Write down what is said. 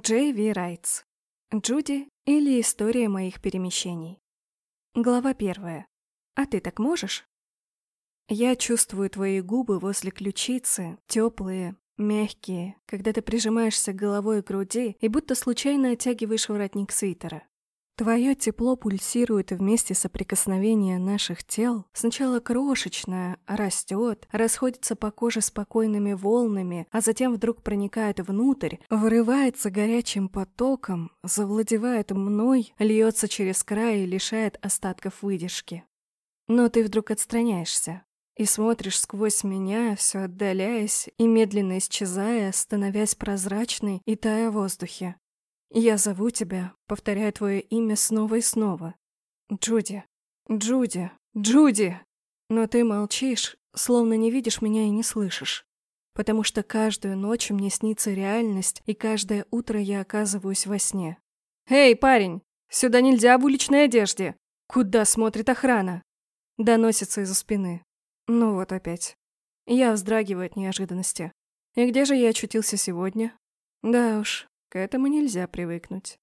Джей Ви Райтс. Джуди или История моих перемещений. Глава первая. А ты так можешь? Я чувствую твои губы возле ключицы, теплые, мягкие, когда ты прижимаешься головой к груди и будто случайно оттягиваешь воротник свитера. Твое тепло пульсирует вместе соприкосновения наших тел. Сначала крошечное, растет, расходится по коже спокойными волнами, а затем вдруг проникает внутрь, вырывается горячим потоком, завладевает мной, льется через край и лишает остатков выдержки. Но ты вдруг отстраняешься и смотришь сквозь меня, все отдаляясь и медленно исчезая, становясь прозрачной и тая в воздухе. Я зову тебя, повторяя твое имя снова и снова. Джуди, Джуди, Джуди! Но ты молчишь, словно не видишь меня и не слышишь. Потому что каждую ночь мне снится реальность, и каждое утро я оказываюсь во сне. «Эй, парень, сюда нельзя в уличной одежде! Куда смотрит охрана?» Доносится из-за спины. Ну вот опять. Я вздрагиваю от неожиданности. И где же я очутился сегодня? Да уж, к этому нельзя привыкнуть.